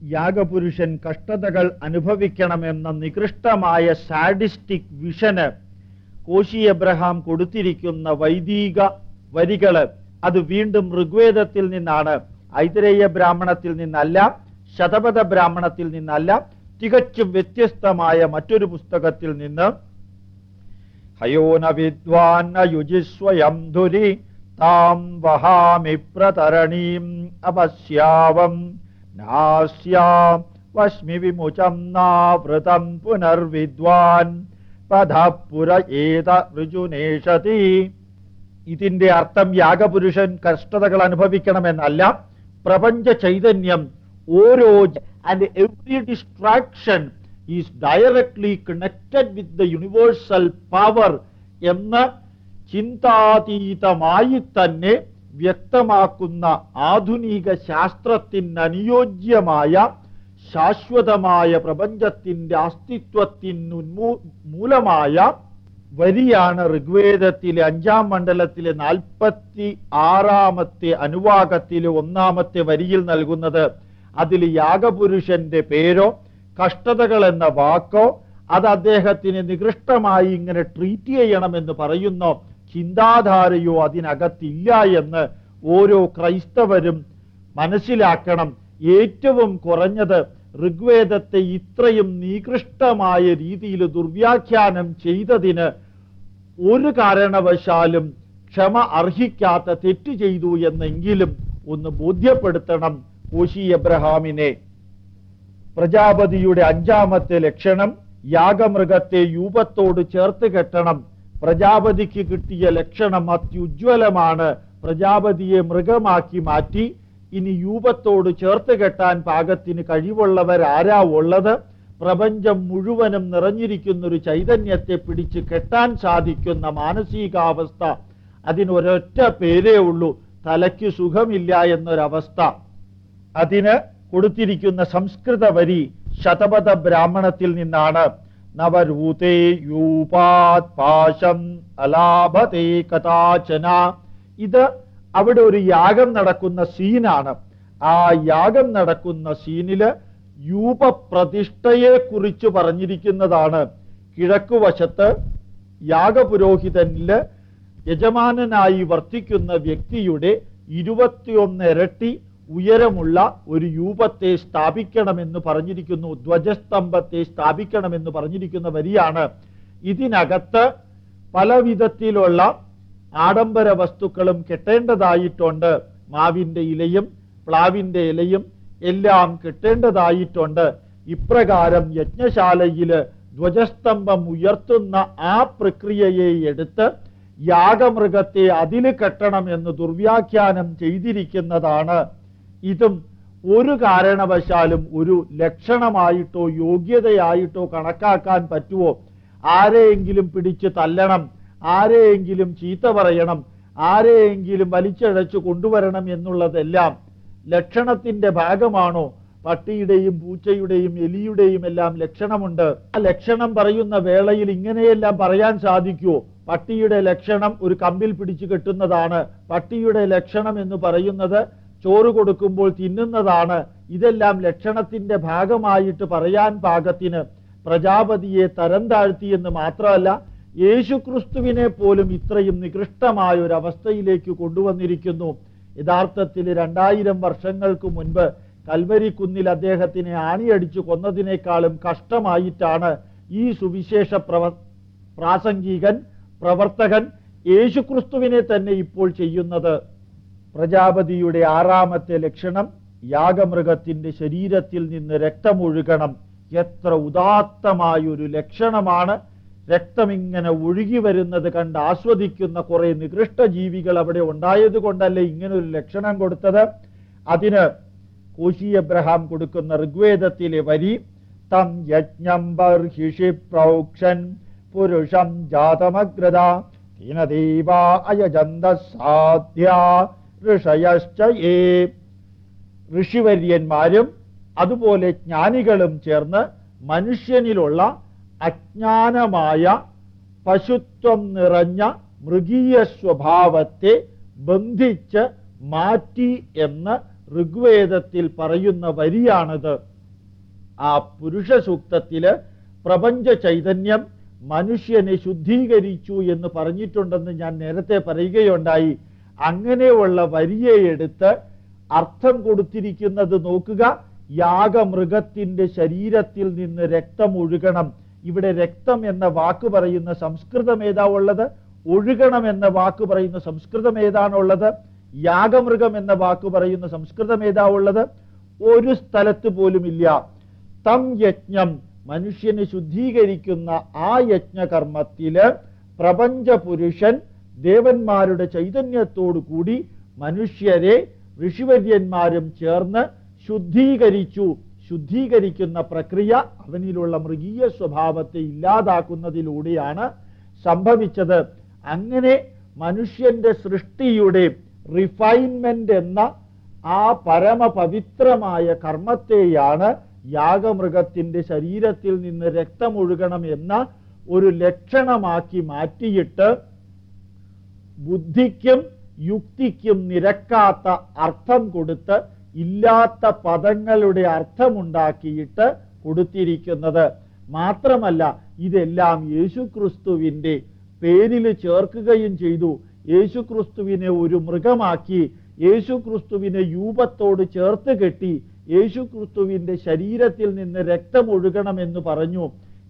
യാഗപുരുഷൻ കഷ്ടതകൾ അനുഭവിക്കണമെന്ന നികൃഷ്ടമായ സാഡിസ്റ്റിക് വിഷന് കോശി എബ്രഹാം കൊടുത്തിരിക്കുന്ന വൈദിക വരികൾ അത് വീണ്ടും ഋഗ്വേദത്തിൽ നിന്നാണ്. ഐതരേയ ബ്രാഹ്മണത്തിൽ നിന്നല്ല ശതപഥ ബ്രാഹ്മണത്തിൽ നിന്നല്ല തികച്ചും വ്യത്യസ്തമായ മറ്റൊരു പുസ്തകത്തിൽ നിന്ന് ഹയോന വിദ്വാൻ ധുരി താം വഹാമി പ്രതരണീം അപശ്യാവം നാസ്യാം വശ്മി വിമുചം നാവൃതം പുനർവിദ്വാൻ. പഥപുര ഏത ഋജുനേഷതി. ഇതിന്റെ അർത്ഥം യാഗപുരുഷൻ കഷ്ടതകൾ അനുഭവിക്കണമെന്നല്ല പ്രപഞ്ച ചൈതന്യം ഓരോ and every distraction is directly connected with the universal power എന്ന് ചിന്താതീതമായി തന്നെ വ്യക്തമാക്കുന്ന ആധുനിക ശാസ്ത്രത്തിനനുയോജ്യമായ ശാശ്വതമായ പ്രപഞ്ചത്തിന്റെ അസ്തിത്വത്തിനു മൂലമായ വരിയാണ് ഋഗ്വേദത്തിലെ അഞ്ചാം മണ്ഡലത്തിലെ നാൽപ്പത്തി ആറാമത്തെ അനുവാകത്തിലെ ഒന്നാമത്തെ വരിയിൽ നൽകുന്നത്. അതിൽ യാഗപുരുഷന്റെ പേരോ കഷ്ടതകൾ എന്ന വാക്കോ അത് അദ്ദേഹത്തിന് നികൃഷ്ടമായി ഇങ്ങനെ ട്രീറ്റ് ചെയ്യണമെന്ന് പറയുന്നോ. ചിന്താധാരയോ അതിനകത്തില്ല എന്ന് ഓരോ ക്രൈസ്തവരും മനസ്സിലാക്കണം. ഏറ്റവും കുറഞ്ഞത് ഋഗ്വേദത്തെ ഇത്രയും നികൃഷ്ടമായ രീതിയിൽ ദുർവ്യാഖ്യാനം ചെയ്തതിന് ഒരു കാരണവശാലും ക്ഷമ അർഹിക്കാത്ത തെറ്റ് ചെയ്തു എന്നെങ്കിലും ഒന്ന് ബോധ്യപ്പെടുത്തണം കോശി എബ്രഹാമിനെ. പ്രജാപതിയുടെ അഞ്ചാമത്തെ ലക്ഷണം യാഗമൃഗത്തെ യൂപത്തോട് ചേർത്ത് കെട്ടണം. പ്രജാപതിക്ക് കിട്ടിയ ലക്ഷണം അത്യുജ്വലമാണ് പ്രജാപതിയെ മൃഗമാക്കി മാറ്റി. ഇനി യൂപത്തോട് ചേർത്ത് കെട്ടാൻ പാകത്തിന് കഴിവുള്ളവരാരാ ഉള്ളത്? പ്രപഞ്ചം മുഴുവനും നിറഞ്ഞിരിക്കുന്ന ഒരു ചൈതന്യത്തെ പിടിച്ച് കെട്ടാൻ സാധിക്കുന്ന മാനസികാവസ്ഥ അതിനൊരൊറ്റ പേരേ ഉള്ളൂ. തലയ്ക്ക് സുഖമില്ല എന്നൊരവസ്ഥ. അതിന് കൊടുത്തിരിക്കുന്ന സംസ്കൃത വരി ശതപഥ ബ്രാഹ്മണത്തിൽ നിന്നാണ്. നവരൂതേ യൂപാത് കഥാചന ഇത് അവിടെ ഒരു യാഗം നടക്കുന്ന സീനാണ്. ആ യാഗം നടക്കുന്ന സീനിൽ യൂപപ്രതിഷ്ഠയെ കുറിച്ച് പറഞ്ഞിരിക്കുന്നതാണ് കിഴക്കുവശത്ത് യാഗപുരോഹിതനിൽ യജമാനായി വർത്തിക്കുന്ന വ്യക്തിയുടെ ഇരുപത്തിയൊന്ന് ഇരട്ടി ഉയരമുള്ള ഒരു രൂപത്തെ സ്ഥാപിക്കണമെന്ന് പറഞ്ഞിരിക്കുന്നു ധ്വജസ്തംഭത്തെ സ്ഥാപിക്കണമെന്ന് പറഞ്ഞിരിക്കുന്ന വരിയാണ്. ഇതിനകത്ത് പല വിധത്തിലുള്ള ആഡംബര വസ്തുക്കളും കെട്ടേണ്ടതായിട്ടുണ്ട്. മാവിന്റെ ഇലയും പ്ലാവിന്റെ ഇലയും എല്ലാം കെട്ടേണ്ടതായിട്ടുണ്ട്. ഇപ്രകാരം യജ്ഞശാലയിൽ ധ്വജസ്തംഭം ഉയർത്തുന്ന ആ പ്രക്രിയയെ എടുത്ത് യാഗമൃഗത്തെ അതിൽ കെട്ടണം എന്ന് ദുർവ്യാഖ്യാനം ചെയ്തിരിക്കുന്നതാണ് ഇതും ഒരു കാരണവശാലും ഒരു ലക്ഷണമായിട്ടോ യോഗ്യതയായിട്ടോ കണക്കാക്കാൻ പറ്റുമോ? ആരെയെങ്കിലും പിടിച്ച് തല്ലണം ആരെയെങ്കിലും ചീത്ത പറയണം ആരെയെങ്കിലും വലിച്ചഴച്ചു കൊണ്ടുവരണം എന്നുള്ളതെല്ലാം ലക്ഷണത്തിന്റെ ഭാഗമാണോ? പട്ടിയുടെയും പൂച്ചയുടെയും എലിയുടെയും എല്ലാം ലക്ഷണമുണ്ട്. ആ ലക്ഷണം പറയുന്ന വേളയിൽ ഇങ്ങനെയെല്ലാം പറയാൻ സാധിക്കുമോ പട്ടിയുടെ ലക്ഷണം ഒരു കമ്പിൽ പിടിച്ചു കെട്ടുന്നതാണ്. പട്ടിയുടെ ലക്ഷണം എന്ന് പറയുന്നത് ചോറ് കൊടുക്കുമ്പോൾ തിന്നുന്നതാണ്. ഇതെല്ലാം ലക്ഷണത്തിന്റെ ഭാഗമായിട്ട് പറയാൻ പാകത്തിന് പ്രജാപതിയെ തരം താഴ്ത്തിയെന്ന് മാത്രമല്ല യേശുക്രിസ്തുവിനെ പോലും ഇത്രയും നികൃഷ്ടമായ ഒരു അവസ്ഥയിലേക്ക് കൊണ്ടുവന്നിരിക്കുന്നു. യഥാർത്ഥത്തിൽ രണ്ടായിരം വർഷങ്ങൾക്ക് മുൻപ് കൽവരിക്കുന്നിൽ അദ്ദേഹത്തിനെ ആണിയടിച്ചു കൊന്നതിനേക്കാളും കഷ്ടമായിട്ടാണ് ഈ സുവിശേഷ പ്രവ പ്രാസംഗികൻ പ്രവർത്തകൻ യേശുക്രിസ്തുവിനെ തന്നെ ഇപ്പോൾ ചെയ്യുന്നത്. പ്രജാപതിയുടെ ആറാമത്തെ ലക്ഷണം യാഗമൃഗത്തിന്റെ ശരീരത്തിൽ നിന്ന് രക്തമൊഴുകണം. എത്ര ഉദാത്തമായൊരു ലക്ഷണമാണ്. രക്തമിങ്ങനെ ഒഴുകി വരുന്നത് കണ്ട് ആസ്വദിക്കുന്ന കുറെ നികൃഷ്ട ജീവികൾ അവിടെ ഉണ്ടായത് കൊണ്ടല്ലേ ഇങ്ങനെ ഒരു ലക്ഷണം കൊടുത്തത്? അതിന് കോശി എബ്രഹാം കൊടുക്കുന്ന ഋഗ്വേദത്തിലെ വരി തം യജ്ഞം ബർഹിഷി പ്രൗക്ഷൻ പുരുഷം ജാതമഗ്രത ദീനദേവാ അയജന്ത സാധ്യ. ഋഷയശ്ച ഋഷിവര്യന്മാരും അതുപോലെ ജ്ഞാനികളും ചേർന്ന് മനുഷ്യനിലുള്ള അജ്ഞാനമായ പശുത്വം നിറഞ്ഞ മൃഗീയ സ്വഭാവത്തെ ബന്ധിച്ച് മാറ്റി എന്ന് ഋഗ്വേദത്തിൽ പറയുന്ന വരിയാണിത്. ആ പുരുഷ സൂക്തത്തിൽ പ്രപഞ്ച ചൈതന്യം മനുഷ്യനെ ശുദ്ധീകരിച്ചു എന്ന് പറഞ്ഞിട്ടുണ്ടെന്ന് ഞാൻ നേരത്തെ പറയുകയുണ്ടായി. അങ്ങനെയുള്ള വരിയെ എടുത്ത് അർത്ഥം കൊടുത്തിരിക്കുന്നത് നോക്കുക. യാഗമൃഗത്തിന്റെ ശരീരത്തിൽ നിന്ന് രക്തം ഒഴുകണം. ഇവിടെ രക്തം എന്ന വാക്ക് പറയുന്ന സംസ്കൃതം ഏതാ ഉള്ളത് ഒഴുകണം എന്ന വാക്ക് പറയുന്ന സംസ്കൃതം ഏതാണുള്ളത്? യാഗമൃഗം എന്ന വാക്ക് പറയുന്ന സംസ്കൃതം ഏതാ ഉള്ളത് ഒരു സ്ഥലത്ത് പോലുമില്ല തം യജ്ഞം മനുഷ്യനെ ശുദ്ധീകരിക്കുന്ന ആ യജ്ഞകർമ്മത്തിൽ പ്രപഞ്ച പുരുഷൻ ദേവന്മാരുടെ ചൈതന്യത്തോടു കൂടി മനുഷ്യരെ ഋഷിവര്യന്മാരും ചേർന്ന് ശുദ്ധീകരിച്ചു. ശുദ്ധീകരിക്കുന്ന പ്രക്രിയ അവനിലുള്ള മൃഗീയ സ്വഭാവത്തെ ഇല്ലാതാക്കുന്നതിലൂടെയാണ് സംഭവിച്ചത്. അങ്ങനെ മനുഷ്യന്റെ സൃഷ്ടിയുടെ റിഫൈൻമെന്റ് എന്ന ആ പരമപവിത്രമായ കർമ്മത്തെയാണ് യാഗമൃഗത്തിന്റെ ശരീരത്തിൽ നിന്ന് രക്തമൊഴുകണം എന്ന ഒരു ലക്ഷണമാക്കി മാറ്റിയിട്ട് ബുദ്ധിക്കും യുക്തിക്കും നിരക്കാത്ത അർത്ഥം കൊടുത്ത് ഇല്ലാത്ത പദങ്ങളുടെ അർത്ഥമുണ്ടാക്കിയിട്ട് കൊടുത്തിരിക്കുന്നത്. മാത്രമല്ല ഇതെല്ലാം യേശുക്രിസ്തുവിന്റെ പേരിൽ ചേർക്കുകയും ചെയ്തു. യേശുക്രിസ്തുവിനെ ഒരു മൃഗമാക്കി യേശുക്രിസ്തുവിനെ യൂപത്തോട് ചേർത്ത് കെട്ടി യേശുക്രിസ്തുവിന്റെ ശരീരത്തിൽ നിന്ന് രക്തം ഒഴുകണമെന്ന് പറഞ്ഞു.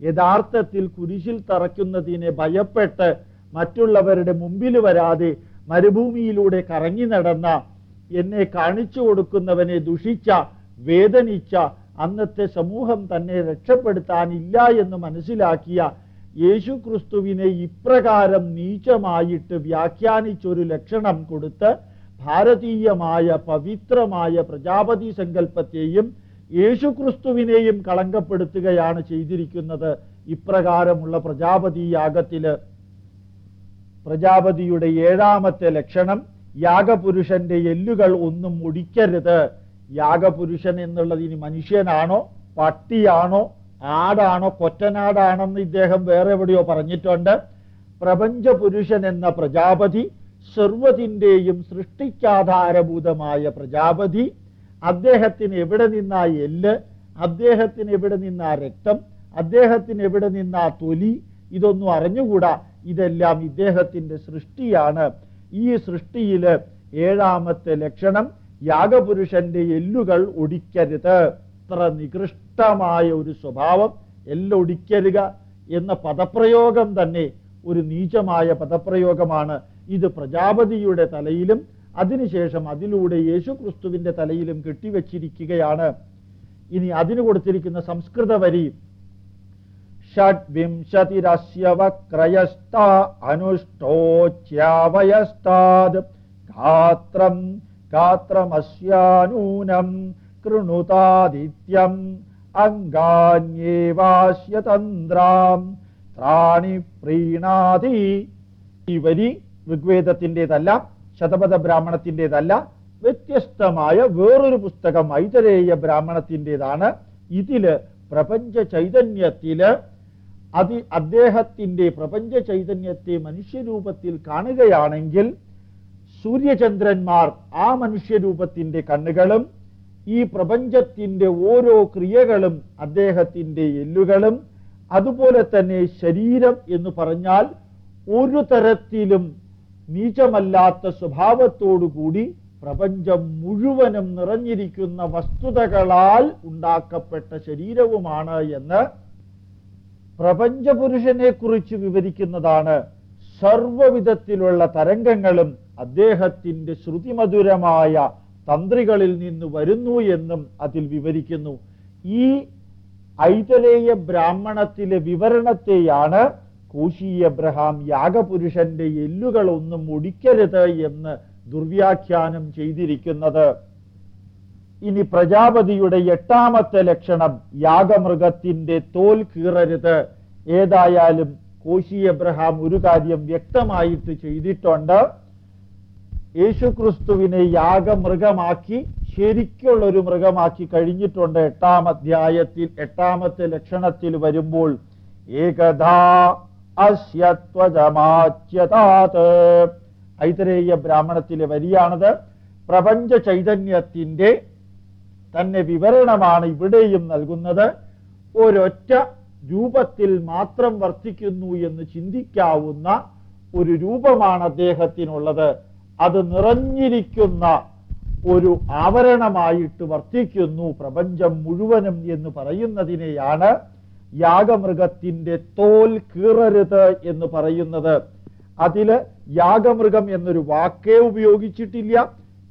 യഥാർത്ഥത്തിൽ കുരിശിൽ തറയ്ക്കുന്നതിനെ ഭയപ്പെട്ട് മറ്റുള്ളവരുടെ മുമ്പിൽ വരാതെ മരുഭൂമിയിലൂടെ കറങ്ങി നടന്ന എന്നെ കാണിച്ചു കൊടുക്കുന്നവനെ ദുഷിച്ച വേദനിച്ച അന്നത്തെ സമൂഹം തന്നെ രക്ഷപ്പെടുത്താനില്ല എന്ന് മനസ്സിലാക്കിയ യേശു ക്രിസ്തുവിനെ ഇപ്രകാരം നീചമായിട്ട് വ്യാഖ്യാനിച്ചൊരു ലക്ഷണം കൊടുത്ത് ഭാരതീയമായ പവിത്രമായ പ്രജാപതി സങ്കല്പത്തെയും യേശുക്രിസ്തുവിനെയും കളങ്കപ്പെടുത്തുകയാണ് ചെയ്തിരിക്കുന്നത്. ഇപ്രകാരമുള്ള പ്രജാപതി യാഗത്തിൽ പ്രജാപതിയുടെ ഏഴാമത്തെ ലക്ഷണം യാഗപുരുഷന്റെ എല്ലുകൾ ഒന്നും മുടിക്കരുത്. യാഗപുരുഷൻ എന്നുള്ളത് ഇനി മനുഷ്യനാണോ പട്ടിയാണോ ആടാണോ കൊറ്റനാടാണെന്ന് ഇദ്ദേഹം വേറെ എവിടെയോ പറഞ്ഞിട്ടുണ്ട്. പ്രപഞ്ച പുരുഷൻ എന്ന പ്രജാപതി സർവത്തിന്റെയും സൃഷ്ടിക്കാധാരഭൂതമായ പ്രജാപതി. അദ്ദേഹത്തിന് എവിടെ നിന്നാ എല്ല്? അദ്ദേഹത്തിന് എവിടെ നിന്നാ രക്തം? അദ്ദേഹത്തിന് എവിടെ നിന്നാ തൊലി? ഇതൊന്നും അറിഞ്ഞുകൂടാ. ഇതെല്ലാം ഇദ്ദേഹത്തിന്റെ സൃഷ്ടിയാണ്. ഈ സൃഷ്ടിയിൽ ഏഴാമത്തെ ലക്ഷണം യാഗപുരുഷന്റെ എല്ലുകൾ ഒടിക്കരുത്. ഇത്ര നികൃഷ്ടമായ ഒരു സ്വഭാവം എല്ലൊടിക്കരുക എന്ന പദപ്രയോഗം തന്നെ ഒരു നീചമായ പദപ്രയോഗമാണ്. ഇത് പ്രജാപതിയുടെ തലയിലും അതിനുശേഷം അതിലൂടെ യേശുക്രിസ്തുവിന്റെ തലയിലും കെട്ടിവെച്ചിരിക്കുകയാണ്. ഇനി അതിന് കൊടുത്തിരിക്കുന്ന സംസ്കൃത വരി വക്രയസ്ത അനുഷ്ടോച്യാവയസ്താത് ഗാത്രം ഗാത്രമസ്യാനൂനം കൃണുതാദിത്യം അംഗാന്യേവാസ്യതന്ത്രാം ത്രാണി പ്രീണാതി ഈ വരി ഋഗ്വേദത്തിന്റെതല്ല ശതപഥ ബ്രാഹ്മണത്തിന്റെതല്ല വ്യത്യസ്തമായ വേറൊരു പുസ്തകം ഐതരേയ ബ്രാഹ്മണത്തിന്റെതാണ്. ഇതിൽ പ്രപഞ്ച ചൈതന്യത്തിൽ അതി അദ്ദേഹത്തിന്റെ പ്രപഞ്ച ചൈതന്യത്തെ മനുഷ്യരൂപത്തിൽ കാണുകയാണെങ്കിൽ സൂര്യചന്ദ്രന്മാർ ആ മനുഷ്യരൂപത്തിന്റെ കണ്ണുകളും ഈ പ്രപഞ്ചത്തിന്റെ ഓരോ ക്രിയകളും അദ്ദേഹത്തിന്റെ എല്ലുകളും അതുപോലെ തന്നെ ശരീരം എന്ന് പറഞ്ഞാൽ ഒരു തരത്തിലും നീചമല്ലാത്ത സ്വഭാവത്തോടുകൂടി പ്രപഞ്ചം മുഴുവനും നിറഞ്ഞിരിക്കുന്ന വസ്തുതകളാൽ ഉണ്ടാക്കപ്പെട്ട ശരീരവുമാണ് എന്ന് പ്രപഞ്ചപുരുഷനെ കുറിച്ച് വിവരിക്കുന്നതാണ് സർവവിധത്തിലുള്ള തരംഗങ്ങളും അദ്ദേഹത്തിന്റെ ശ്രുതിമധുരമായ തന്ത്രികളിൽ നിന്ന് വരുന്നു എന്നും അതിൽ വിവരിക്കുന്നു. ഈ ഐതലേയ ബ്രാഹ്മണത്തിലെ വിവരണത്തെയാണ് കൂശി എബ്രഹാം യാഗപുരുഷന്റെ എല്ലുകളൊന്നും ഒടിക്കരുത് എന്ന് ദുർവ്യാഖ്യാനം ചെയ്തിരിക്കുന്നത്. ഇനി പ്രജാപതിയുടെ എട്ടാമത്തെ ലക്ഷണം യാഗമൃഗത്തിന്റെ തോൽ കീറരുത്. ഏതായാലും കോശി എബ്രഹാം ഒരു കാര്യം വ്യക്തമായിട്ട് ചെയ്തിട്ടുണ്ട്. യേശുക്രിസ്തുവിനെ യാഗമൃഗമാക്കി ശരിക്കുള്ള ഒരു മൃഗമാക്കി കഴിഞ്ഞിട്ടുണ്ട് എട്ടാം അധ്യായത്തിൽ എട്ടാമത്തെ ലക്ഷണത്തിൽ വരുമ്പോൾ. ഏകഥാ അസ്യത്വജമാച്യതാത്. ഐതരേയ ബ്രാഹ്മണത്തിലെ വരിയാണത്. പ്രപഞ്ച ചൈതന്യത്തിന്റെ തന്നെ വിവരണമാണ് ഇവിടെയും നൽകുന്നത്. ഒരൊറ്റ രൂപത്തിൽ മാത്രം വർത്തിക്കുന്നു എന്ന് ചിന്തിക്കാവുന്ന ഒരു രൂപമാണ് അദ്ദേഹത്തിനുള്ളത്. അത് നിറഞ്ഞിരിക്കുന്ന ഒരു ആവരണമായിട്ട് വർത്തിക്കുന്നു പ്രപഞ്ചം മുഴുവനും എന്ന് പറയുന്നതിനെയാണ് യാഗമൃഗത്തിന്റെ തോൽ കീറരുത് എന്ന് പറയുന്നത്. അതിൽ യാഗമൃഗം എന്നൊരു വാക്കേ ഉപയോഗിച്ചിട്ടില്ല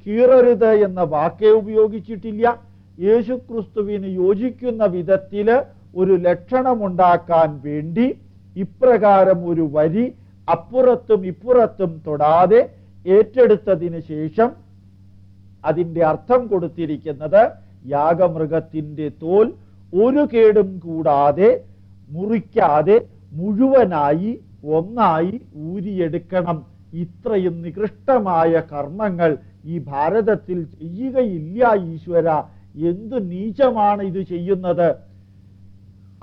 കീറരുത് എന്ന വാക്കേ ഉപയോഗിച്ചിട്ടില്ല യേശുക്രിസ്തുവിന് യോജിക്കുന്ന വിധത്തിൽ ഒരു ലക്ഷണമുണ്ടാക്കാൻ വേണ്ടി ഇപ്രകാരം ഒരു വരി അപ്പുറത്തും ഇപ്പുറത്തും തൊടാതെ ഏറ്റെടുത്തതിന് ശേഷം അതിന്റെ അർത്ഥം കൊടുത്തിരിക്കുന്നത് യാഗമൃഗത്തിന്റെ തോൽ ഒരു കേടും കൂടാതെ മുറിക്കാതെ മുഴുവനായി ഒന്നായി ഊരിയെടുക്കണം. ഇത്രയും നികൃഷ്ടമായ കർമ്മങ്ങൾ ഈ ഭാരതത്തിൽ ചെയ്യുകയില്ല ഈശ്വര. എന്ത് നീചമാണ് ഇത് ചെയ്യുന്നത്?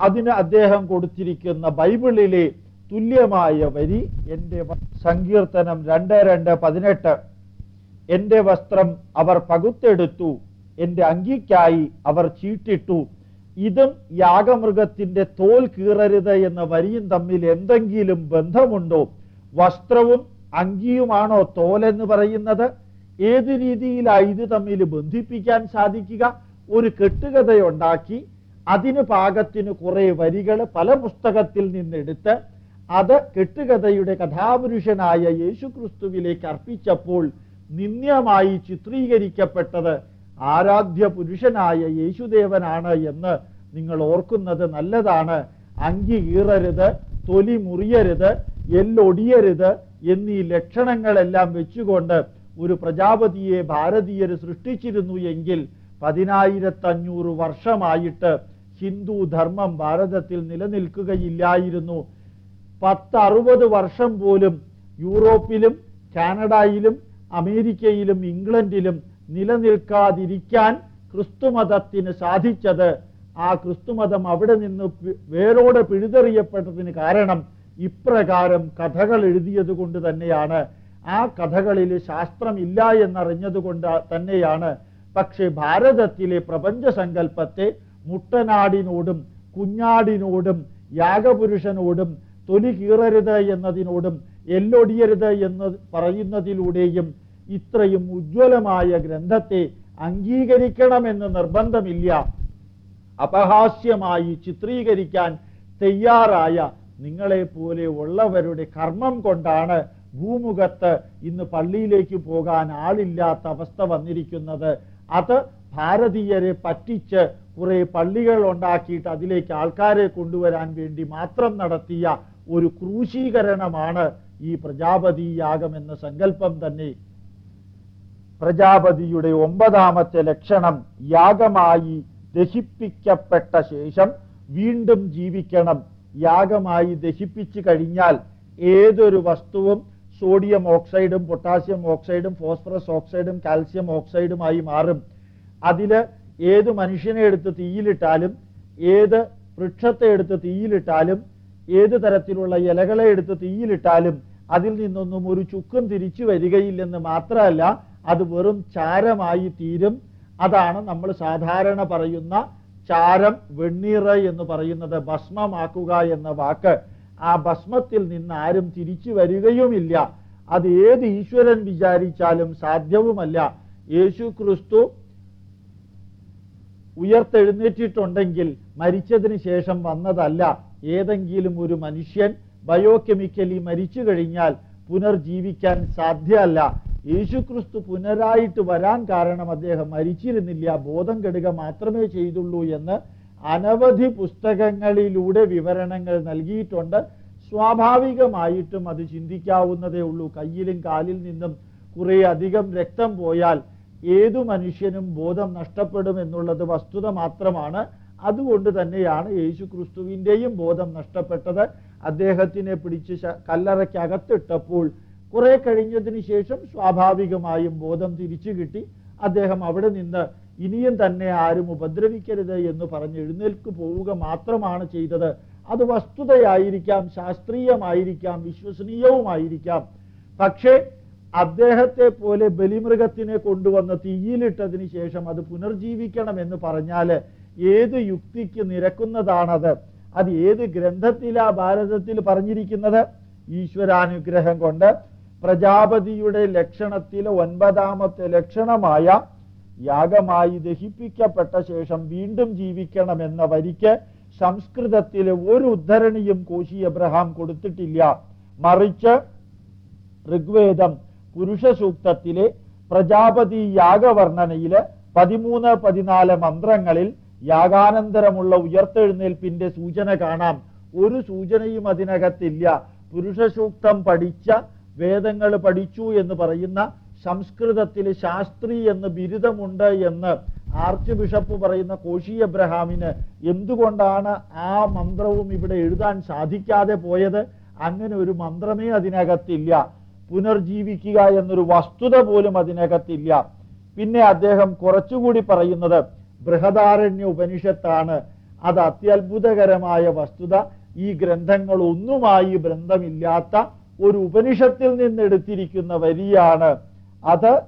അതിന് അദ്ദേഹം കൊടുത്തിരിക്കുന്ന ബൈബിളിലെ തുല്യമായ വരി എന്റെ സങ്കീർത്തനം രണ്ട് രണ്ട് പതിനെട്ട്. എന്റെ വസ്ത്രം അവർ പകുത്തെടുത്തു എന്റെ അങ്കിക്കായി അവർ ചീട്ടിട്ടു. ഇതും യാഗമൃഗത്തിന്റെ തോൽ കീറരുത് എന്ന വരിയും തമ്മിൽ എന്തെങ്കിലും ബന്ധമുണ്ടോ? വസ്ത്രവും അങ്കിയുമാണോ തോലെന്ന് പറയുന്നത്? ഏത് രീതിയിലാണ് ഇത് തമ്മിൽ ബന്ധിപ്പിക്കാൻ സാധിക്കുക? ഒരു കെട്ടുകഥയുണ്ടാക്കി അതിന് പാകത്തിന് കുറെ വരികൾ പല പുസ്തകത്തിൽ നിന്നെടുത്ത് അത് കെട്ടുകഥയുടെ കഥാപുരുഷനായ യേശുക്രിസ്തുവിലേക്ക് അർപ്പിച്ചപ്പോൾ നിന്ദ്യമായി ചിത്രീകരിക്കപ്പെട്ടത് ആരാധ്യ പുരുഷനായ യേശുദേവനാണ് എന്ന് നിങ്ങൾ ഓർക്കുന്നത് നല്ലതാണ്. അങ്കി കീറരുത് തൊലി മുറിയരുത് എല്ലൊടിയരുത് എന്നീ ലക്ഷണങ്ങളെല്ലാം വെച്ചുകൊണ്ട് ഒരു പ്രജാപതിയെ ഭാരതീയർ സൃഷ്ടിച്ചിരുന്നു എങ്കിൽ പതിനായിരത്തഞ്ഞൂറ് വർഷമായിട്ട് ഹിന്ദു ധർമ്മം ഭാരതത്തിൽ നിലനിൽക്കുകയില്ലായിരുന്നു. പത്തറുപത് വർഷം പോലും യൂറോപ്പിലും കാനഡയിലും അമേരിക്കയിലും ഇംഗ്ലണ്ടിലും നിലനിൽക്കാതിരിക്കാൻ ക്രിസ്തുമതത്തിന് സാധിച്ചത് ആ ക്രിസ്തുമതം അവിടെ നിന്ന് വേരോടെ പിഴുതെറിയപ്പെട്ടതിന് കാരണം ഇപ്രകാരം കഥകൾ എഴുതിയത് കൊണ്ട് തന്നെയാണ് ആ കഥകളിൽ ശാസ്ത്രമില്ല എന്നറിഞ്ഞതുകൊണ്ട് തന്നെയാണ്. പക്ഷേ ഭാരതത്തിലെ പ്രപഞ്ച സങ്കല്പത്തെ മുട്ടനാടിനോടും കുഞ്ഞാടിനോടും യാഗപുരുഷനോടും തൊലി കീറരുത് എന്നതിനോടും എല്ലൊടിയരുത് എന്ന് പറയുന്നതിലൂടെയും ഇത്രയും ഉജ്ജ്വലമായ ഗ്രന്ഥത്തെ അംഗീകരിക്കണമെന്ന് നിർബന്ധമില്ല. അപഹാസ്യമായി ചിത്രീകരിക്കാൻ തയ്യാറായ നിങ്ങളെ പോലെ ഉള്ളവരുടെ കർമ്മം കൊണ്ടാണ് ഭൂമുഖത്ത് ഇന്ന് പള്ളിയിലേക്ക് പോകാൻ ആളില്ലാത്ത അവസ്ഥ വന്നിരിക്കുന്നത്. അത് ഭാരതീയരെ പറ്റിച്ച് കുറെ പള്ളികൾ ഉണ്ടാക്കിയിട്ട് അതിലേക്ക് ആൾക്കാരെ കൊണ്ടുവരാൻ വേണ്ടി മാത്രം നടത്തിയ ഒരു ക്രൂശീകരണമാണ് ഈ പ്രജാപതി യാഗം എന്ന സങ്കല്പം തന്നെ. പ്രജാപതിയുടെ ഒമ്പതാമത്തെ ലക്ഷണം യാഗമായി ദഹിപ്പിക്കപ്പെട്ട ശേഷം വീണ്ടും ജീവിക്കണം. യാഗമായി ദഹിപ്പിച്ചു കഴിഞ്ഞാൽ ഏതൊരു വസ്തുവും സോഡിയം ഓക്സൈഡും പൊട്ടാസ്യം ഓക്സൈഡും ഫോസ്ഫറസ് ഓക്സൈഡും കാൽസ്യം ഓക്സൈഡുമായി മാറും. അതിൽ ഏത് മനുഷ്യനെ എടുത്ത് തീയിലിട്ടാലും ഏത് വൃക്ഷത്തെ എടുത്ത് തീയിലിട്ടാലും ഏത് തരത്തിലുള്ള ഇലകളെ എടുത്ത് തീയിലിട്ടാലും അതിൽ നിന്നൊന്നും ഒരു ചുക്കും തിരിച്ചു വരികയില്ലെന്ന് മാത്രമല്ല അത് വെറും ചാരമായി തീരും. അതാണ് നമ്മൾ സാധാരണ പറയുന്ന ചാരം വെണ്ണീറ് എന്ന് പറയുന്നത് ഭസ്മമാക്കുക എന്ന വാക്ക്. ആ ഭസ്മത്തിൽ നിന്ന് ആരും തിരിച്ചു വരികയുമില്ല. അത് ഏത് ഈശ്വരൻ വിചാരിച്ചാലും സാധ്യവുമല്ല. യേശു ക്രിസ്തു ഉയർത്തെഴുന്നേറ്റിട്ടുണ്ടെങ്കിൽ മരിച്ചതിന് ശേഷം വന്നതല്ല. ഏതെങ്കിലും ഒരു മനുഷ്യൻ ബയോകെമിക്കലി മരിച്ചു കഴിഞ്ഞാൽ പുനർജീവിക്കാൻ സാധ്യമല്ല യേശുക്രിസ്തു പുനരായിട്ട് വരാൻ കാരണം അദ്ദേഹം മരിച്ചിരുന്നില്ല. ബോധം കെടുക മാത്രമേ ചെയ്തുള്ളൂ എന്ന് അനവധി പുസ്തകങ്ങളിലൂടെ വിവരണങ്ങൾ നൽകിയിട്ടുണ്ട്. സ്വാഭാവികമായിട്ടും അത് ചിന്തിക്കാവുന്നതേ ഉള്ളൂ. കയ്യിലും കാലിൽ നിന്നും കുറെ അധികം രക്തം പോയാൽ ഏതു മനുഷ്യനും ബോധം നഷ്ടപ്പെടും എന്നുള്ളത് വസ്തുത മാത്രമാണ്. അതുകൊണ്ട് തന്നെയാണ് യേശു ക്രിസ്തുവിന്റെയും ബോധം നഷ്ടപ്പെട്ടത്. അദ്ദേഹത്തിനെ പിടിച്ച് കല്ലറയ്ക്കകത്തിട്ടപ്പോൾ കുറെ കഴിഞ്ഞതിന് ശേഷം സ്വാഭാവികമായും ബോധം തിരിച്ചു കിട്ടി. അദ്ദേഹം അവിടെ നിന്ന് ഇനിയും തന്നെ ആരും ഉപദ്രവിക്കരുത് എന്ന് പറഞ്ഞ് എഴുന്നേൽക്ക് പോവുക മാത്രമാണ് ചെയ്തത്. അത് വസ്തുതയായിരിക്കാം ശാസ്ത്രീയമായിരിക്കാം വിശ്വസനീയവുമായിരിക്കാം. പക്ഷേ അദ്ദേഹത്തെ പോലെ ബലിമൃഗത്തിനെ കൊണ്ടുവന്ന് തീയിലിട്ടതിന് ശേഷം അത് പുനർജീവിക്കണം എന്ന് പറഞ്ഞാൽ ഏത് യുക്തിക്ക് നിരക്കുന്നതാണത്? അത് ഏത് ഗ്രന്ഥത്തിലാ ഭാരതത്തിൽ പറഞ്ഞിരിക്കുന്നത്? ഈശ്വരാനുഗ്രഹം കൊണ്ട് പ്രജാപതിയുടെ ലക്ഷണത്തിലെ ഒൻപതാമത്തെ ലക്ഷണമായ യാഗമായി ദഹിപ്പിക്കപ്പെട്ട ശേഷം വീണ്ടും ജീവിക്കണമെന്ന വരിക്ക് സംസ്കൃതത്തിലെ ഒരു ഉദ്ധരണിയും കോശി അബ്രഹാം കൊടുത്തിട്ടില്ല. മറിച്ച് ഋഗ്വേദം പുരുഷ സൂക്തത്തിലെ പ്രജാപതി യാഗവർണനയിൽ പതിമൂന്ന് പതിനാല് മന്ത്രങ്ങളിൽ യാഗാനന്തരമുള്ള ഉയർത്തെഴുന്നേൽപ്പിന്റെ സൂചന കാണാം. ഒരു സൂചനയും അതിനകത്തില്ല. പുരുഷ സൂക്തം പഠിച്ച വേദങ്ങൾ പഠിച്ചു എന്ന് പറയുന്ന സംസ്കൃതത്തിൽ ശാസ്ത്രി എന്ന് ബിരുദമുണ്ട് എന്ന് ആർച്ച് ബിഷപ്പ് പറയുന്ന കോശി അബ്രഹാമിന് എന്തുകൊണ്ടാണ് ആ മന്ത്രവും ഇവിടെ എഴുതാൻ സാധിക്കാതെ പോയത്? അങ്ങനെ ഒരു മന്ത്രമേ അതിനകത്തില്ല. പുനർജീവിക്കുക എന്നൊരു വസ്തുത പോലും അതിനകത്തില്ല. പിന്നെ അദ്ദേഹം കുറച്ചുകൂടി പറയുന്നത് ബൃഹദാരണ്യ ഉപനിഷത്താണ്. അത് അത്യത്ഭുതകരമായ വസ്തുത. ഈ ഗ്രന്ഥങ്ങളൊന്നുമായി ബന്ധമില്ലാത്ത ഒരു ഉപനിഷത്തിൽ നിന്നെടുത്തിരിക്കുന്ന വരിയാണ്. അത്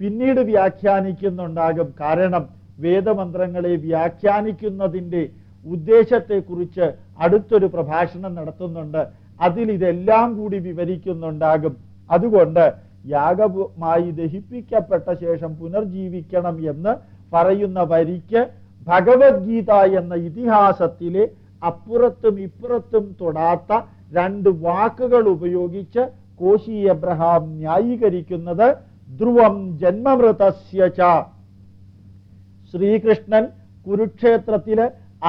പിന്നീട് വ്യാഖ്യാനിക്കുന്നുണ്ടാകും. കാരണം വേദമന്ത്രങ്ങളെ വ്യാഖ്യാനിക്കുന്നതിന്റെ ഉദ്ദേശത്തെക്കുറിച്ച് അടുത്തൊരു പ്രഭാഷണം നടത്തുന്നുണ്ട്. അതിൽ ഇതെല്ലാം കൂടി വിവരിക്കുന്നുണ്ടാകും. അതുകൊണ്ട് യാഗമായി ദഹിപ്പിക്കപ്പെട്ട ശേഷം പുനർജീവിക്കണം എന്ന് പറയുന്ന വരിക്ക് ഭഗവത്ഗീത എന്ന ഇതിഹാസത്തിലെ അപ്പുറത്തും ഇപ്പുറത്തും തൊടാത്ത രണ്ട് വാക്കുകൾ ഉപയോഗിച്ച് കോശി എബ്രഹാം ന്യായീകരിക്കുന്നത് ധ്രുവം ജന്മമൃതസ്യ ശ്രീകൃഷ്ണൻ കുരുക്ഷേത്രത്തിൽ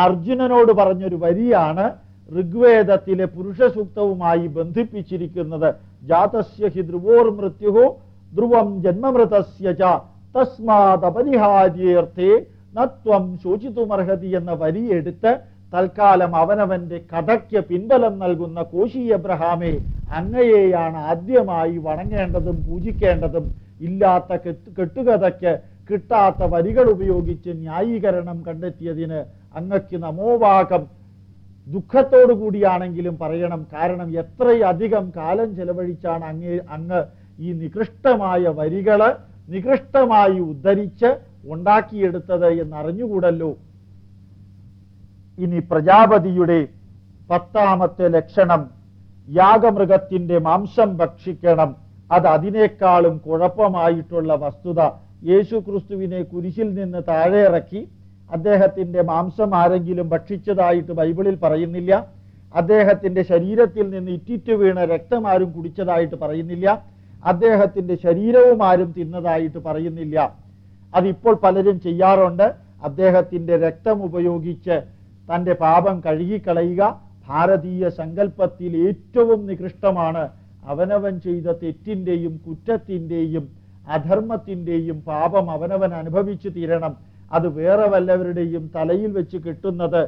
അർജുനനോട് പറഞ്ഞൊരു വരിയാണ് ഋഗ്വേദത്തിലെ പുരുഷസൂക്തവുമായി ബന്ധിപ്പിച്ചിരിക്കുന്നത്. ജാതസ്യ ഹി ധ്രുവോർ മൃത്യു ധ്രുവം ജന്മമൃതസ്യ തസ്മാത് അപരിഹാര്യേർത്ഥേ നത്വം ശോചിതുമർഹതി എന്ന വരി എടുത്ത് തൽക്കാലം അവനവന്റെ കഥയ്ക്ക് പിൻബലം നൽകുന്ന കോശി എബ്രഹാമെ അങ്ങയെയാണ് ആദ്യമായി വണങ്ങേണ്ടതും പൂജിക്കേണ്ടതും. ഇല്ലാത്ത കെട്ട് കെട്ടുകഥയ്ക്ക് കിട്ടാത്ത വരികൾ ഉപയോഗിച്ച് ന്യായീകരണം കണ്ടെത്തിയതിന് അങ്ങക്ക് നമോവാകം ദുഃഖത്തോടു കൂടിയാണെങ്കിലും പറയണം. കാരണം എത്രയധികം കാലം ചെലവഴിച്ചാണ് അങ്ങേ അങ്ങ് ഈ നികൃഷ്ടമായ വരികൾ നികൃഷ്ടമായി ഉദ്ധരിച്ച് ഉണ്ടാക്കിയെടുത്തത് എന്നറിഞ്ഞുകൂടല്ലോ. ഇനി പ്രജാപതിയുടെ പത്താമത്തെ ലക്ഷണം യാഗമൃഗത്തിന്റെ മാംസം ഭക്ഷിക്കണം. അത് അതിനേക്കാളും കുഴപ്പമായിട്ടുള്ള വസ്തുത. യേശു ക്രിസ്തുവിനെ കുരിശിൽ നിന്ന് താഴെ ഇറക്കി അദ്ദേഹത്തിന്റെ മാംസം ആരെങ്കിലും ഭക്ഷിച്ചതായിട്ട് ബൈബിളിൽ പറയുന്നില്ല. അദ്ദേഹത്തിന്റെ ശരീരത്തിൽ നിന്ന് ഇറ്റിറ്റു വീണ രക്തം ആരും കുടിച്ചതായിട്ട് പറയുന്നില്ല. അദ്ദേഹത്തിന്റെ ശരീരവും ആരും തിന്നതായിട്ട് പറയുന്നില്ല. അതിപ്പോൾ പലരും ചെയ്യാറുണ്ട്. അദ്ദേഹത്തിന്റെ രക്തം ഉപയോഗിച്ച് തന്റെ പാപം കഴുകിക്കളയുക ഭാരതീയ സങ്കല്പത്തിൽ ഏറ്റവും നികൃഷ്ടമാണ്. അവനവൻ ചെയ്ത തെറ്റിന്റെയും കുറ്റത്തിന്റെയും അധർമ്മത്തിന്റെയും പാപം അവനവൻ അനുഭവിച്ചു തീരണം. അത് വേറെ വല്ലവരുടെയും തലയിൽ വെച്ച് കിട്ടുന്നത്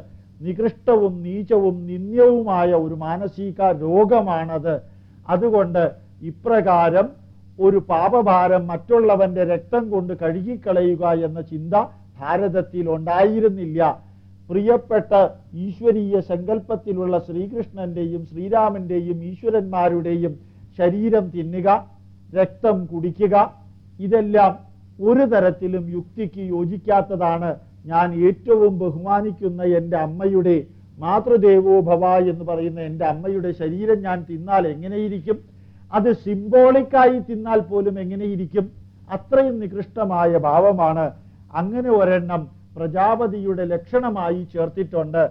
നികൃഷ്ടവും നീചവും നിന്ദ്യവുമായ ഒരു മാനസിക രോഗമാണത്. അതുകൊണ്ട് ഇപ്രകാരം ഒരു പാപഭാരം മറ്റുള്ളവന്റെ രക്തം കൊണ്ട് കഴുകിക്കളയുക എന്ന ചിന്ത ഭാരതത്തിൽ ഉണ്ടായിരുന്നില്ല. പ്രിയപ്പെട്ട ഈശ്വരീയ സങ്കല്പത്തിലുള്ള ശ്രീകൃഷ്ണന്റെയും ശ്രീരാമന്റെയും ഈശ്വരന്മാരുടെയും ശരീരം തിന്നുക രക്തം കുടിക്കുക ഇതെല്ലാം ഒരു തരത്തിലും യുക്തിക്ക് യോജിക്കാത്തതാണ് ഞാൻ ഏറ്റവും ബഹുമാനിക്കുന്ന എന്റെ അമ്മയുടെ മാതൃദേവോ ഭവ എന്ന് പറയുന്ന എന്റെ അമ്മയുടെ ശരീരം ഞാൻ തിന്നാൽ എങ്ങനെയിരിക്കും? അത് സിംബോളിക്കായി തിന്നാൽ പോലും എങ്ങനെയിരിക്കും? അത്രയും നികൃഷ്ടമായ ഭാവമാണ്. അങ്ങനെ ഒരെണ്ണം പ്രജാപതിയുടെ ലക്ഷണമായി ചേർത്തിട്ടുണ്ട്.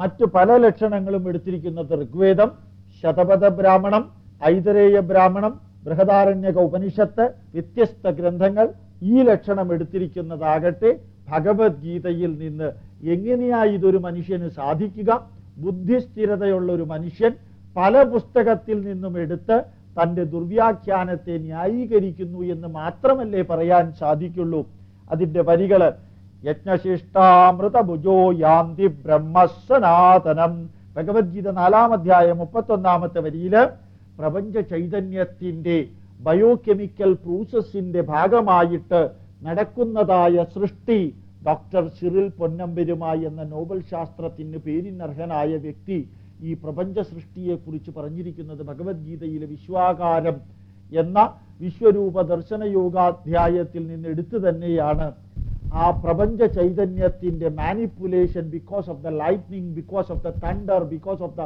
മറ്റു പല ലക്ഷണങ്ങളും എടുത്തിരിക്കുന്നത് ഋഗ്വേദം ശതപഥ ബ്രാഹ്മണം ഐതരേയ ബ്രാഹ്മണം ബൃഹദാരണ്യക ഉപനിഷത്ത് വ്യത്യസ്ത ഗ്രന്ഥങ്ങൾ ഈ ലക്ഷണം എടുത്തിരിക്കുന്നതാകട്ടെ ഭഗവത്ഗീതയിൽ നിന്ന് എങ്ങനെയായി ഇതൊരു മനുഷ്യന് സാധിക്കുക? ബുദ്ധിസ്ഥിരതയുള്ള ഒരു മനുഷ്യൻ പല പുസ്തകത്തിൽ നിന്നും എടുത്ത് തന്റെ ദുർവ്യാഖ്യാനത്തെ ന്യായീകരിക്കുന്നു എന്ന് മാത്രമല്ലേ പറയാൻ സാധിക്കുള്ളൂ. അതിന്റെ വരികൾ യജ്ഞശിഷ്ടാമൃതഭുജോ യാന്തി ബ്രഹ്മസനാതനം. ഭഗവത്ഗീത നാലാം അധ്യായം മുപ്പത്തൊന്നാമത്തെ വരിയിൽ പ്രപഞ്ച ചൈതന്യത്തിന്റെ ബയോകെമിക്കൽ പ്രോസസ്സിന്റെ ഭാഗമായിട്ട് നടക്കുന്നതായ സൃഷ്ടി ഡോക്ടർ സിറിൽ പൊന്നമ്പെരുമായി എന്ന നോബൽ ശാസ്ത്രത്തിന് പേരിനർഹനായ വ്യക്തി ഈ പ്രപഞ്ച സൃഷ്ടിയെക്കുറിച്ച് പറഞ്ഞിരിക്കുന്നത് ഭഗവത്ഗീതയിലെ വിശ്വാകാരം എന്ന വിശ്വരൂപ ദർശന യോഗാധ്യായത്തിൽ നിന്ന് എടുത്തു തന്നെയാണ് ആ പ്രപഞ്ച ചൈതന്യത്തിന്റെ manipulation because of the lightning because of the thunder because of the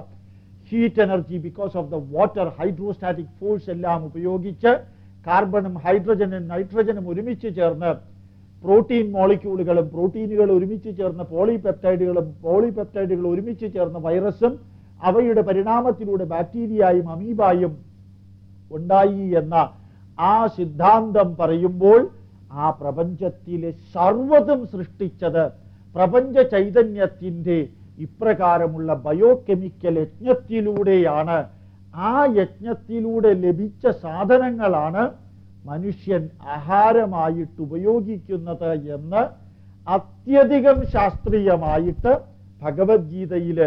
heat energy because of the water hydrostatic force എല്ലാം ഉപയോഗിച്ച് കാർബണും ഹൈഡ്രജനും നൈട്രജനും ഒരുമിച്ച് ചേർന്ന് പ്രോട്ടീൻ മോളിക്യൂളുകളും പ്രോട്ടീനുകൾ ഒരുമിച്ച് ചേർന്ന് പോളിപെപ്റ്റൈഡുകളും പോളിപെപ്റ്റൈഡുകൾ ഒരുമിച്ച് ചേർന്ന് വൈറസും അവയുടെ പരിണാമത്തിലൂടെ ബാക്ടീരിയയും അമീബായും ഉണ്ടായി എന്ന ആ സിദ്ധാന്തം പറയുമ്പോൾ ആ പ്രപഞ്ചത്തിലെ സർവതും സൃഷ്ടിച്ചത് പ്രപഞ്ച ചൈതന്യത്തിന്റെ ഇപ്രകാരമുള്ള ബയോകെമിക്കൽ യജ്ഞത്തിലൂടെയാണ്. ആ യജ്ഞത്തിലൂടെ ലഭിച്ച സാധനങ്ങളാണ് മനുഷ്യൻ ആഹാരമായിട്ട് ഉപയോഗിക്കുന്നത് എന്ന് അത്യധികം ശാസ്ത്രീയമായിട്ട് ഭഗവത്ഗീതയിൽ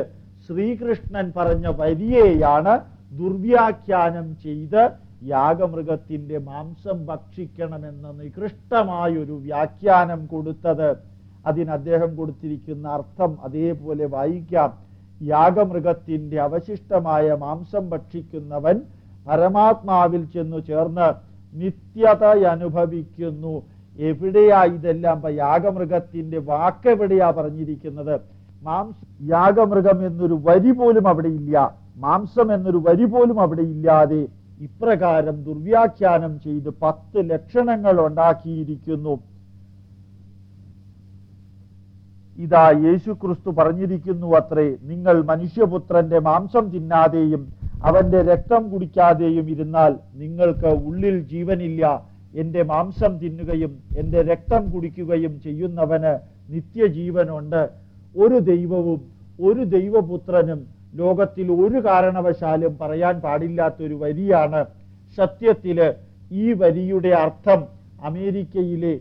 ശ്രീകൃഷ്ണൻ പറഞ്ഞ വരിയെയാണ് ദുർവ്യാഖ്യാനം ചെയ്ത് യാഗമൃഗത്തിന്റെ മാംസം ഭക്ഷിക്കണമെന്ന നികൃഷ്ടമായൊരു വ്യാഖ്യാനം കൊടുത്തത്. അതിന് അദ്ദേഹം കൊടുത്തിരിക്കുന്ന അർത്ഥം അതേപോലെ വായിക്കാം. യാഗമൃഗത്തിന്റെ അവശിഷ്ടമായ മാംസം ഭക്ഷിക്കുന്നവൻ പരമാത്മാവിൽ ചെന്നു ചേർന്ന് നിത്യത അനുഭവിക്കുന്നു. എവിടെയാ ഇതെല്ലാം? യാഗമൃഗത്തിന്റെ വാക്ക് പറഞ്ഞിരിക്കുന്നത്? മാംസ യാഗമൃഗം എന്നൊരു വരി പോലും അവിടെ ഇല്ല. മാംസം എന്നൊരു വരി പോലും അവിടെ ഇല്ലാതെ ഇപ്രകാരം ദുർവ്യാഖ്യാനം ചെയ്ത് പത്ത് ലക്ഷണങ്ങൾ ഉണ്ടാക്കിയിരിക്കുന്നു. ഇതാ യേശു ക്രിസ്തു പറഞ്ഞിരിക്കുന്നു അത്രേ നിങ്ങൾ മനുഷ്യപുത്രന്റെ മാംസം തിന്നാതെയും അവന്റെ രക്തം കുടിക്കാതെയും ഇരുന്നാൽ നിങ്ങൾക്ക് ഉള്ളിൽ ജീവനില്ല. എന്റെ മാംസം തിന്നുകയും എന്റെ രക്തം കുടിക്കുകയും ചെയ്യുന്നവന് നിത്യജീവനുണ്ട്. ഒരു ദൈവവും ഒരു ദൈവപുത്രനും ലോകത്തിൽ ഒരു കാരണവശാലും പറയാൻ പാടില്ലാത്തൊരു വരിയാണ് സത്യത്തിൽ ഈ വരിയുടെ അർത്ഥം അമേരിക്കയിലെ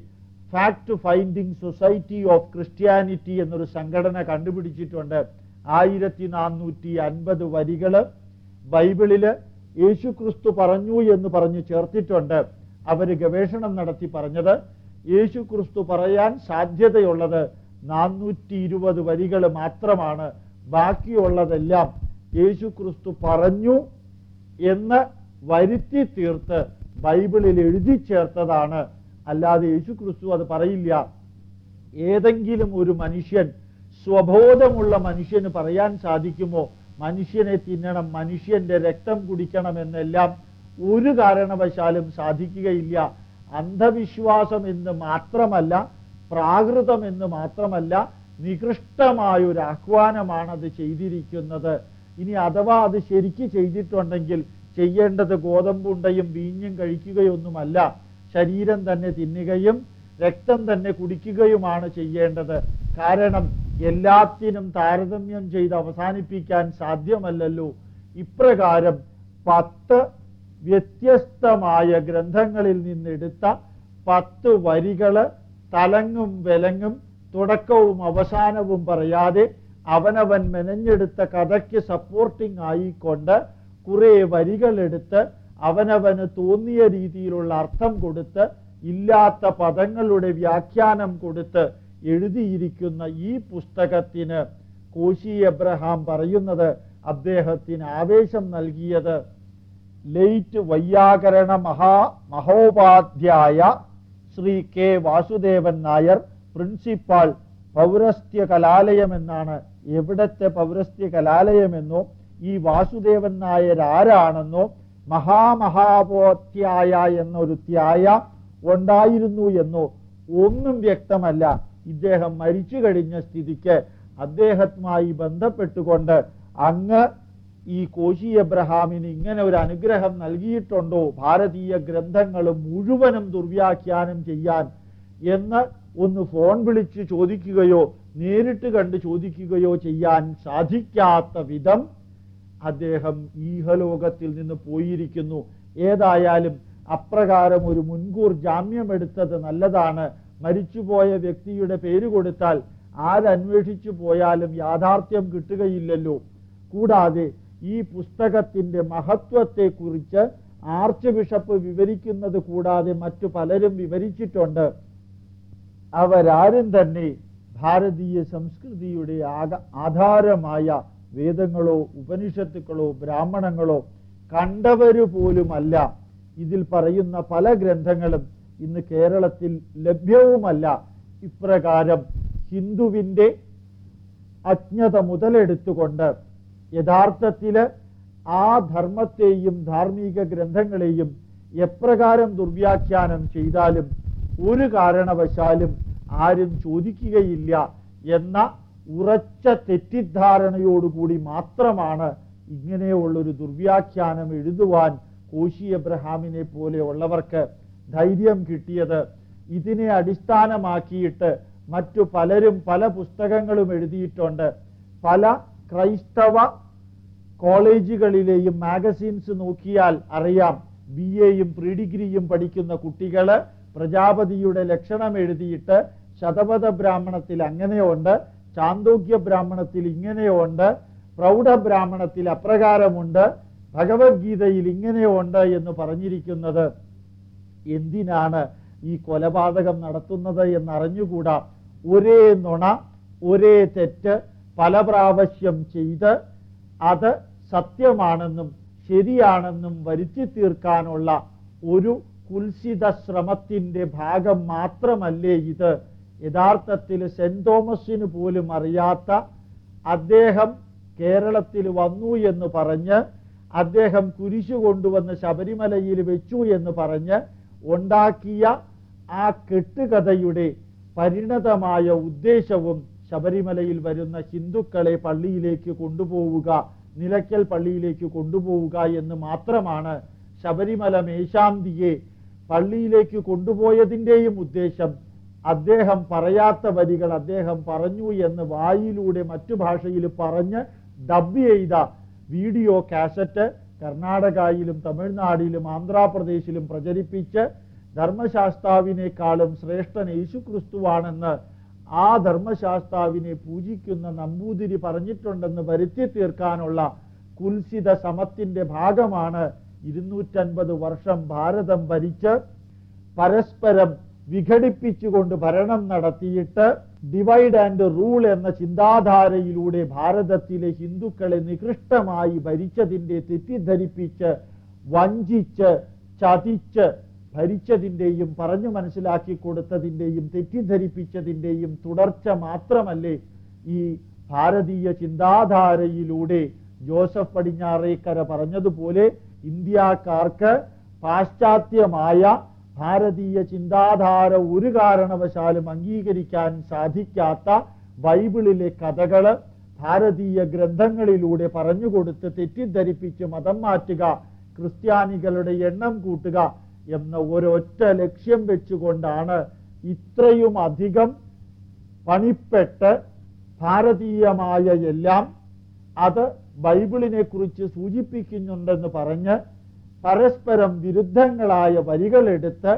fact finding society of Christianity എന്നൊരു സംഘടന കണ്ടുപിടിച്ചിട്ടുണ്ട്. ആയിരത്തി നാനൂറ്റി അൻപത് വരികൾ ബൈബിളിൽ യേശു ക്രിസ്തു പറഞ്ഞു എന്ന് പറഞ്ഞ് ചേർത്തിട്ടുണ്ട്. അവർ ഗവേഷണം നടത്തി പറഞ്ഞത് യേശു ക്രിസ്തു പറയാൻ സാധ്യതയുള്ളത് നാനൂറ്റി ഇരുപത് വരികൾ മാത്രമാണ്. ബാക്കിയുള്ളതെല്ലാം യേശു ക്രിസ്തു പറഞ്ഞു എന്ന് വരുത്തി തീർത്ത് ബൈബിളിൽ എഴുതി ചേർത്തതാണ്. അല്ലാതെ യേശു ക്രിസ്തു അത് പറയില്ല. ഏതെങ്കിലും ഒരു മനുഷ്യൻ സ്വബോധമുള്ള മനുഷ്യന് പറയാൻ സാധിക്കുമോ? മനുഷ്യനെ തിന്നണം മനുഷ്യന്റെ രക്തം കുടിക്കണം എന്നെല്ലാം ഒരു കാരണവശാലും സാധിക്കുകയില്ല. അന്ധവിശ്വാസം എന്ന് മാത്രമല്ല പ്രാകൃതം എന്ന് മാത്രമല്ല നികൃഷ്ടമായ ഒരു ആഹ്വാനമാണ് അത് ചെയ്തിരിക്കുന്നത്. ഇനി അഥവാ അത് ശരിക്ക് ചെയ്തിട്ടുണ്ടെങ്കിൽ ചെയ്യേണ്ടത് ഗോതമ്പുണ്ടയും വീഞ്ഞും കഴിക്കുകയൊന്നുമല്ല. ശരീരം തന്നെ തിന്നുകയും രക്തം തന്നെ കുടിക്കുകയുമാണ് ചെയ്യേണ്ടത്. കാരണം എല്ലാത്തിനും താരതമ്യം ചെയ്ത് അവസാനിപ്പിക്കാൻ സാധ്യമല്ലല്ലോ. ഇപ്രകാരം പത്ത് വ്യത്യസ്തമായ ഗ്രന്ഥങ്ങളിൽ നിന്നെടുത്ത പത്ത് വരികൾ തലങ്ങും വിലങ്ങും തുടക്കവും അവസാനവും പറയാതെ അവനവൻ മെനഞ്ഞെടുത്ത കഥയ്ക്ക് സപ്പോർട്ടിംഗ് ആയിക്കൊണ്ട് കുറെ വരികളെടുത്ത് അവനവന് തോന്നിയ രീതിയിലുള്ള അർത്ഥം കൊടുത്ത് ഇല്ലാത്ത പദങ്ങളുടെ വ്യാഖ്യാനം കൊടുത്ത് എഴുതിയിരിക്കുന്ന ഈ പുസ്തകത്തിന് കോശി എബ്രഹാം പറയുന്നത് അദ്ദേഹത്തിന് ആവേശം നൽകിയത് ലേറ്റ് വൈയാകരണ മഹാ മഹോപാധ്യായ ശ്രീ കെ വാസുദേവൻ നായർ പ്രിൻസിപ്പാൾ പൗരസ്ത്യ കലാലയം എന്നാണ് എവിടത്തെ പൗരസ്ത്യ കലാലയമെന്നോ ഈ വാസുദേവൻ നായർ ആരാണെന്നോ മഹാമഹാബോധ്യായ എന്നൊരു ത്യായ ഉണ്ടായിരുന്നു എന്നോ ഒന്നും വ്യക്തമല്ല. ഇദ്ദേഹം മരിച്ചു കഴിഞ്ഞ സ്ഥിതിക്ക് അദ്ദേഹവുമായി ബന്ധപ്പെട്ടുകൊണ്ട് അങ്ങ് ഈ കോശി എബ്രഹാമിന് ഇങ്ങനെ ഒരു അനുഗ്രഹം നൽകിയിട്ടുണ്ടോ? ഭാരതീയ ഗ്രന്ഥങ്ങൾ മുഴുവനും ദുർവ്യാഖ്യാനം ചെയ്യാൻ എന്ന് ഒന്ന് ഫോൺ വിളിച്ച് ചോദിക്കുകയോ നേരിട്ട് കണ്ട് ചോദിക്കുകയോ ചെയ്യാൻ സാധിക്കാത്ത വിധം അദ്ദേഹം ഈഹലോകത്തിൽ നിന്ന് പോയിരിക്കുന്നു. ഏതായാലും അപ്രകാരം ഒരു മുൻകൂർ ജാമ്യമെടുത്തത് നല്ലതാണ്. മരിച്ചുപോയ വ്യക്തിയുടെ പേര് കൊടുത്താൽ ആരന്വേഷിച്ചു പോയാലും യാഥാർത്ഥ്യം കിട്ടുകയില്ലല്ലോ. കൂടാതെ ഈ പുസ്തകത്തിന്റെ മഹത്വത്തെക്കുറിച്ച് ആർച്ച് ബിഷപ്പ് വിവരിക്കുന്നത് കൂടാതെ മറ്റു പലരും വിവരിച്ചിട്ടുണ്ട്. അവരാരും തന്നെ ഭാരതീയ സംസ്കൃതിയുടെ ആധാരമായ വേദങ്ങളോ ഉപനിഷത്തുക്കളോ ബ്രാഹ്മണങ്ങളോ കണ്ടവരു പോലുമല്ല. ഇതിൽ പറയുന്ന പല ഗ്രന്ഥങ്ങളും ഇന്ന് കേരളത്തിൽ ലഭ്യവുമല്ല. ഇപ്രകാരം ഹിന്ദുവിന്റെ അജ്ഞത മുതലെടുത്തുകൊണ്ട് യഥാർത്ഥത്തിൽ ആ ധർമ്മത്തെയും ധാർമ്മിക ഗ്രന്ഥങ്ങളെയും എപ്രകാരം ദുർവ്യാഖ്യാനം ചെയ്താലും ഒരു കാരണവശാലും ആരും ചോദിക്കുകയില്ല എന്ന ഉറച്ച തെറ്റിദ്ധാരണയോടുകൂടി മാത്രമാണ് ഇങ്ങനെയുള്ളൊരു ദുർവ്യാഖ്യാനം എഴുതുവാൻ കോശി എബ്രഹാമിനെ പോലെയുള്ളവർക്ക് ധൈര്യം കിട്ടിയത്. ഇതിനെ അടിസ്ഥാനമാക്കിയിട്ട് മറ്റു പലരും പല പുസ്തകങ്ങളും എഴുതിയിട്ടുണ്ട്. പല ക്രൈസ്തവ കോളേജുകളിലെയും മാഗസീൻസ് നോക്കിയാൽ അറിയാം. ബി എയും പ്രീ ഡിഗ്രിയും പഠിക്കുന്ന കുട്ടികൾ പ്രജാപതിയുടെ ലക്ഷണം എഴുതിയിട്ട് ശതപഥ ബ്രാഹ്മണത്തിൽ അങ്ങനെയുണ്ട് ചാന്തോക്യ ബ്രാഹ്മണത്തിൽ ഇങ്ങനെയുണ്ട് പ്രൗഢ ബ്രാഹ്മണത്തിൽ അപ്രകാരമുണ്ട് ഭഗവത്ഗീതയിൽ ഇങ്ങനെയുണ്ട് എന്ന് പറഞ്ഞിരിക്കുന്നത്. എന്തിനാണ് ഈ കൊലപാതകം നടത്തുന്നത് എന്നറിഞ്ഞുകൂടാ? ഒരേ നുണ ഒരേ തെറ്റ് പല പ്രാവശ്യം ചെയ്ത് അത് സത്യമാണെന്നും ശരിയാണെന്നും വരുത്തി തീർക്കാനുള്ള ഒരു കുൽസിത ശ്രമത്തിന്റെ ഭാഗം മാത്രമല്ലേ ഇത്? യഥാർത്ഥത്തിൽ സെന്റ് തോമസിന് പോലും അറിയാത്ത അദ്ദേഹം കേരളത്തിൽ വന്നു എന്ന് പറഞ്ഞ് അദ്ദേഹം കുരിശു കൊണ്ടുവന്ന് ശബരിമലയിൽ വെച്ചു എന്ന് പറഞ്ഞ് ഉണ്ടാക്കിയ ആ കെട്ടുകഥയുടെ പരിണതമായ ഉദ്ദേശവും ശബരിമലയിൽ വരുന്ന ഹിന്ദുക്കളെ പള്ളിയിലേക്ക് കൊണ്ടുപോവുക നിലയ്ക്കൽ പള്ളിയിലേക്ക് കൊണ്ടുപോവുക എന്ന് മാത്രമാണ് ശബരിമല മേശാന്തിയെ പള്ളിയിലേക്ക് കൊണ്ടുപോയതിന്റെയും ഉദ്ദേശം അദ്ദേഹം പറയാത്ത വരികൾ അദ്ദേഹം പറഞ്ഞു എന്ന് വായിലൂടെ മറ്റു ഭാഷയിൽ പറഞ്ഞ് ഡബ് ചെയ്ത വീഡിയോ കാസറ്റ് കർണാടകയിലും തമിഴ്നാടിലും ആന്ധ്രാപ്രദേശിലും പ്രചരിപ്പിച്ച് ധർമ്മശാസ്താവിനേക്കാളും ശ്രേഷ്ഠൻ യേശുക്രിസ്തുവാണെന്ന് ആ ധർമ്മശാസ്താവിനെ പൂജിക്കുന്ന നമ്പൂതിരി പറഞ്ഞിട്ടുണ്ടെന്ന് വരുത്തി തീർക്കാനുള്ള കുൽസിത സമത്തിന്റെ ഭാഗമാണ് ഇരുന്നൂറ്റൻപത് വർഷം ഭാരതം ഭരിച്ച് പരസ്പരം വിഘടിപ്പിച്ചുകൊണ്ട് ഭരണം നടത്തിയിട്ട് ഡിവൈഡ് ആൻഡ് റൂൾ എന്ന ചിന്താധാരയിലൂടെ ഭാരതത്തിലെ ഹിന്ദുക്കളെ നികൃഷ്ടമായി ഭരിച്ചതിന്റെ തെറ്റിദ്ധരിപ്പിച്ച് വഞ്ചിച്ച് ചതിച്ച് ഭരിച്ചതിന്റെയും പറഞ്ഞു മനസ്സിലാക്കി കൊടുത്തതിന്റെയും തെറ്റിദ്ധരിപ്പിച്ചതിന്റെയും തുടർച്ച മാത്രമല്ലേ ഈ ഭാരതീയ ചിന്താധാരയിലൂടെ ജോസഫ് പടിഞ്ഞാറേക്കര പറഞ്ഞതുപോലെ ഇന്ത്യക്കാർക്ക് പാശ്ചാത്യമായ ഭാരതീയ ചിന്താധാര ഒരു കാരണവശാലും അംഗീകരിക്കാൻ സാധിക്കാത്ത ബൈബിളിലെ കഥകൾ ഭാരതീയ ഗ്രന്ഥങ്ങളിലൂടെ പറഞ്ഞുകൊടുത്ത് തെറ്റിദ്ധരിപ്പിച്ച് മതം മാറ്റുക ക്രിസ്ത്യാനികളുടെ എണ്ണം കൂട്ടുക എന്ന ഒരൊറ്റ ലക്ഷ്യം വെച്ചുകൊണ്ടാണ് ഇത്രയും അധികം പണിപ്പെട്ട് ഭാരതീയമായ എല്ലാം അത് ബൈബിളിനെ കുറിച്ച് സൂചിപ്പിക്കുന്നുണ്ടെന്ന് പറഞ്ഞ് പരസ്പരം വിരുദ്ധങ്ങളായ വരികളെടുത്ത്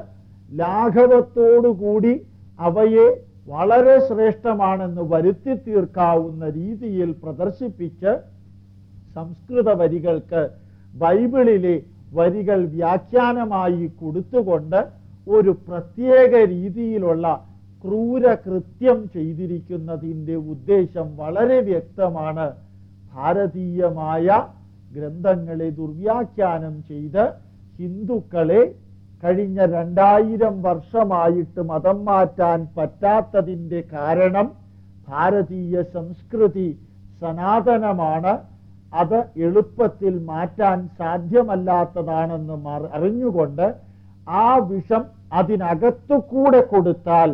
ലാഘവത്തോടുകൂടി അവയെ വളരെ ശ്രേഷ്ഠമാണെന്ന് വരുത്തി തീർക്കാവുന്ന രീതിയിൽ പ്രദർശിപ്പിച്ച് സംസ്കൃത വരികൾക്ക് ബൈബിളിലെ വരികൾ വ്യാഖ്യാനമായി കൊടുത്തുകൊണ്ട് ഒരു പ്രത്യേക രീതിയിലുള്ള ക്രൂരകൃത്യം ചെയ്തിരിക്കുന്നതിന്റെ ഉദ്ദേശം വളരെ വ്യക്തമാണ്. ഭാരതീയമായ ഗ്രന്ഥങ്ങളെ ദുർവ്യാഖ്യാനം ചെയ്ത് ഹിന്ദുക്കളെ കഴിഞ്ഞ രണ്ടായിരം വർഷമായിട്ട് മതം മാറ്റാൻ പറ്റാത്തതിന്റെ കാരണം ഭാരതീയ സംസ്കൃതി സനാതനമാണ്. അത് എളുപ്പത്തിൽ മാറ്റാൻ സാധ്യമല്ലാത്തതാണെന്ന് അറിഞ്ഞുകൊണ്ട് ആ വിഷം അതിനകത്തു കൂടെ കൊടുത്താൽ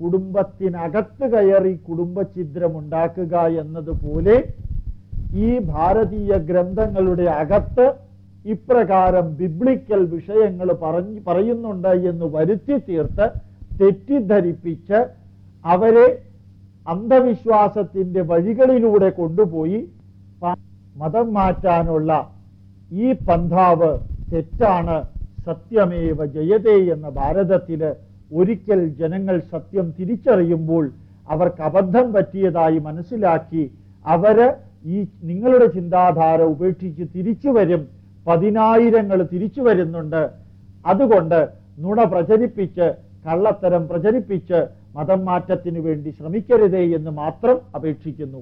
കുടുംബത്തിനകത്ത് കയറി കുടുംബഛിദ്രം ഉണ്ടാക്കുക എന്നതുപോലെ ഈ ഭാരതീയ ഗ്രന്ഥങ്ങളുടെ അകത്ത് ഇപ്രകാരം ബിബ്ലിക്കൽ വിഷയങ്ങൾ പറഞ്ഞ് പറയുന്നുണ്ട് എന്ന് വരുത്തി തീർത്ത് തെറ്റിദ്ധരിപ്പിച്ച് അവരെ അന്ധവിശ്വാസത്തിന്റെ വഴികളിലൂടെ കൊണ്ടുപോയി മതം മാറ്റാനുള്ള ഈ പന്ഥാവ് തെറ്റാണ് സത്യമേവ ജയതേ എന്ന ഭാരതത്തിൽ ഒരിക്കൽ ജനങ്ങൾ സത്യം തിരിച്ചറിയുമ്പോൾ അവർക്ക് അബദ്ധം പറ്റിയതായി മനസ്സിലാക്കി അവർ ഈ നിങ്ങളുടെ ചിന്താധാര ഉപേക്ഷിച്ച് തിരിച്ചു വരും. പതിനായിരങ്ങൾ തിരിച്ചു വരുന്നുണ്ട്. അതുകൊണ്ട് നുണ പ്രചരിപ്പിച്ച് കള്ളത്തരം പ്രചരിപ്പിച്ച് മതം മാറ്റത്തിനു വേണ്ടി ശ്രമിക്കരുതേ എന്ന് മാത്രം അപേക്ഷിക്കുന്നു.